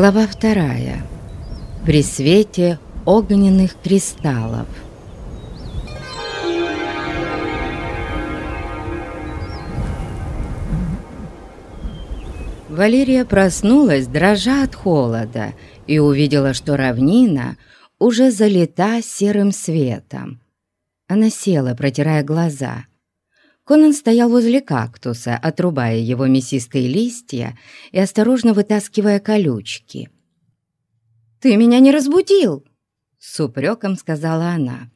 Глава вторая. При свете огненных кристаллов. Валерия проснулась, дрожа от холода, и увидела, что равнина уже залита серым светом. Она села, протирая глаза. Конан стоял возле кактуса, отрубая его мясистые листья и осторожно вытаскивая колючки. «Ты меня не разбудил!» — с упреком сказала она.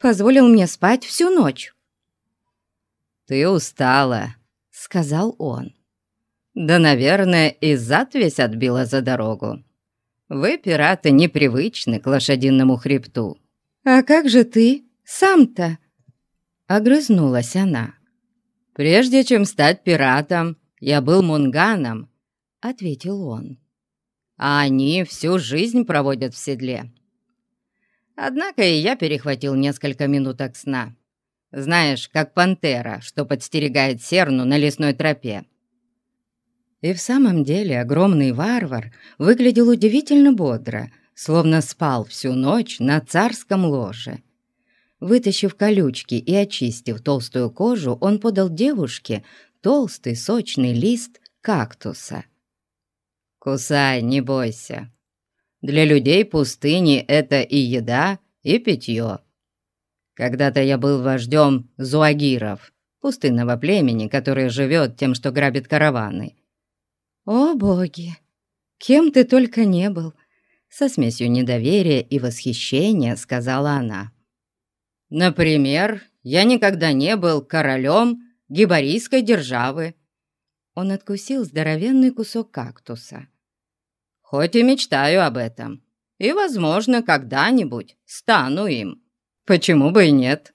«Позволил мне спать всю ночь». «Ты устала», — сказал он. «Да, наверное, и зад весь отбила за дорогу. Вы, пираты, непривычны к лошадиному хребту». «А как же ты сам-то?» — огрызнулась она. «Прежде чем стать пиратом, я был мунганом», — ответил он. «А они всю жизнь проводят в седле. Однако и я перехватил несколько минуток сна. Знаешь, как пантера, что подстерегает серну на лесной тропе. И в самом деле огромный варвар выглядел удивительно бодро, словно спал всю ночь на царском ложе. Вытащив колючки и очистив толстую кожу, он подал девушке толстый сочный лист кактуса. «Кусай, не бойся. Для людей пустыни это и еда, и питье. Когда-то я был вождем зуагиров, пустынного племени, которое живет тем, что грабит караваны. «О, боги! Кем ты только не был!» Со смесью недоверия и восхищения сказала она. «Например, я никогда не был королем гибарийской державы». Он откусил здоровенный кусок кактуса. «Хоть и мечтаю об этом, и, возможно, когда-нибудь стану им. Почему бы и нет?»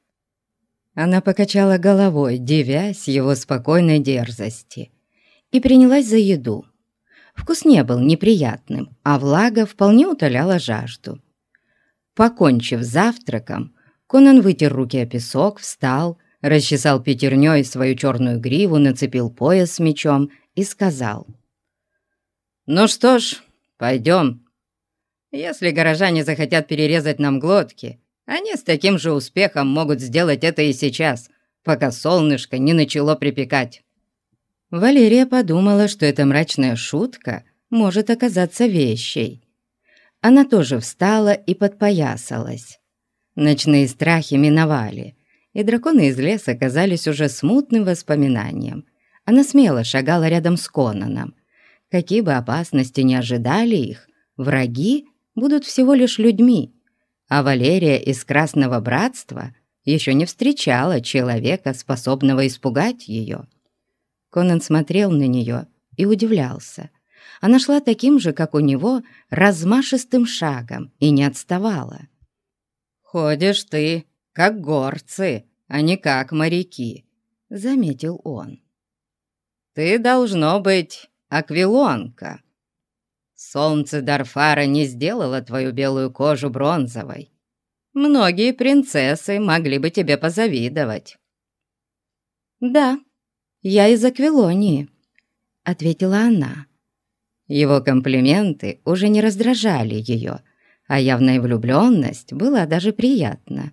Она покачала головой, девясь его спокойной дерзости и принялась за еду. Вкус не был неприятным, а влага вполне утоляла жажду. Покончив завтраком, Конан вытер руки о песок, встал, расчесал пятерней свою черную гриву, нацепил пояс с мечом и сказал. «Ну что ж, пойдем. Если горожане захотят перерезать нам глотки, они с таким же успехом могут сделать это и сейчас, пока солнышко не начало припекать». Валерия подумала, что эта мрачная шутка может оказаться вещей. Она тоже встала и подпоясалась. Ночные страхи миновали, и драконы из леса казались уже смутным воспоминанием. Она смело шагала рядом с Конаном. Какие бы опасности ни ожидали их, враги будут всего лишь людьми, а Валерия из Красного Братства еще не встречала человека, способного испугать ее. Конан смотрел на нее и удивлялся. Она шла таким же, как у него, размашистым шагом и не отставала. «Ходишь ты, как горцы, а не как моряки», — заметил он. «Ты, должно быть, аквилонка. Солнце Дарфара не сделало твою белую кожу бронзовой. Многие принцессы могли бы тебе позавидовать». «Да», «Я из Аквилонии», — ответила она. Его комплименты уже не раздражали ее, а явная влюбленность была даже приятна.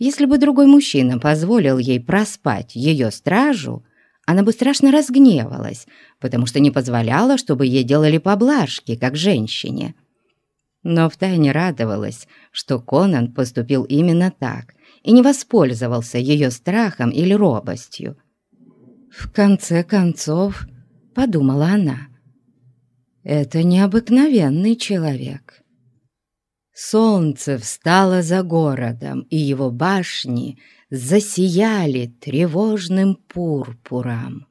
Если бы другой мужчина позволил ей проспать ее стражу, она бы страшно разгневалась, потому что не позволяла, чтобы ей делали поблажки, как женщине. Но втайне радовалась, что Конан поступил именно так и не воспользовался ее страхом или робостью. В конце концов, подумала она, это необыкновенный человек. Солнце встало за городом, и его башни засияли тревожным пурпуром.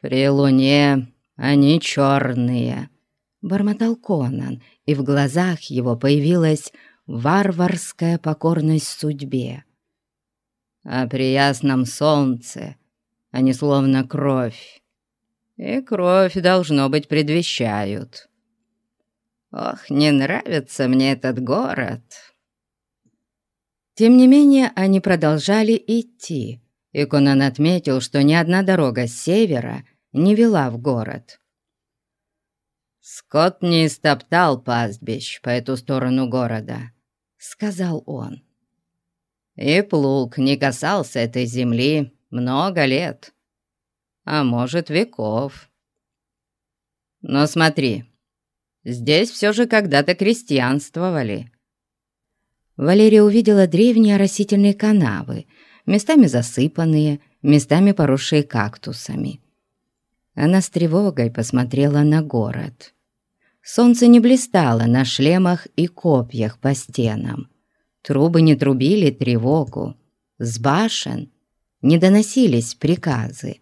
«При луне они черные», — бормотал Конан, и в глазах его появилась варварская покорность судьбе а при ясном солнце они словно кровь. И кровь, должно быть, предвещают. Ох, не нравится мне этот город. Тем не менее, они продолжали идти, и Конан отметил, что ни одна дорога с севера не вела в город. «Скот не истоптал пастбищ по эту сторону города», — сказал он. «И плуг не касался этой земли много лет, а может, веков. Но смотри, здесь все же когда-то крестьянствовали». Валерия увидела древние оросительные канавы, местами засыпанные, местами поросшие кактусами. Она с тревогой посмотрела на город. Солнце не блистало на шлемах и копьях по стенам. Трубы не трубили тревогу. С башен не доносились приказы.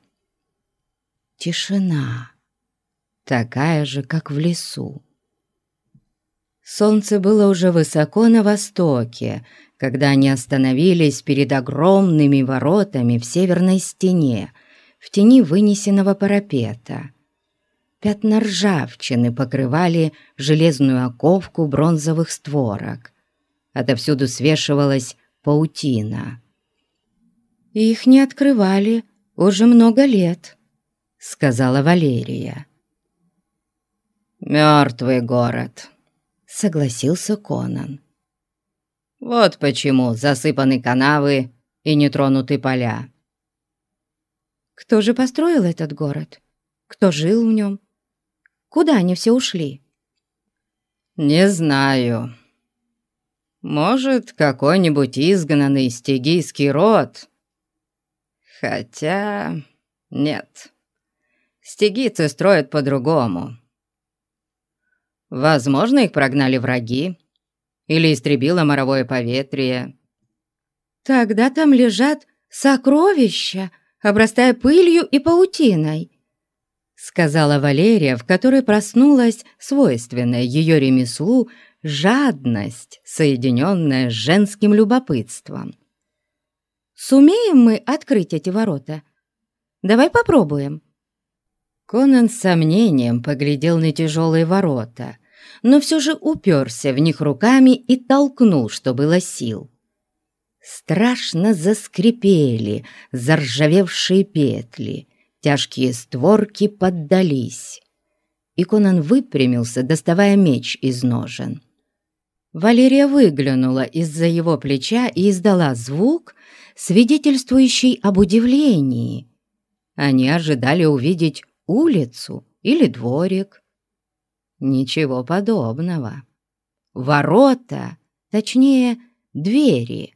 Тишина, такая же, как в лесу. Солнце было уже высоко на востоке, когда они остановились перед огромными воротами в северной стене, в тени вынесенного парапета. Пятна ржавчины покрывали железную оковку бронзовых створок. Отовсюду свешивалась паутина. «Их не открывали уже много лет», — сказала Валерия. «Мертвый город», — согласился Конан. «Вот почему засыпаны канавы и нетронуты поля». «Кто же построил этот город? Кто жил в нем? Куда они все ушли?» «Не знаю. Может, какой-нибудь изгнанный стигийский род. Хотя... нет. Стигийцы строят по-другому. Возможно, их прогнали враги или истребило моровое поветрие. Тогда там лежат сокровища, обрастая пылью и паутиной, сказала Валерия, в которой проснулась свойственная ее ремеслу жадность, соединенная с женским любопытством. «Сумеем мы открыть эти ворота? Давай попробуем». Конан с сомнением поглядел на тяжелые ворота, но все же уперся в них руками и толкнул, что было сил. Страшно заскрипели заржавевшие петли, тяжкие створки поддались. И Конан выпрямился, доставая меч из ножен. Валерия выглянула из-за его плеча и издала звук, свидетельствующий об удивлении. Они ожидали увидеть улицу или дворик. Ничего подобного. Ворота, точнее, двери,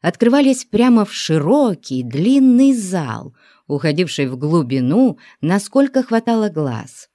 открывались прямо в широкий длинный зал, уходивший в глубину, насколько хватало глаз.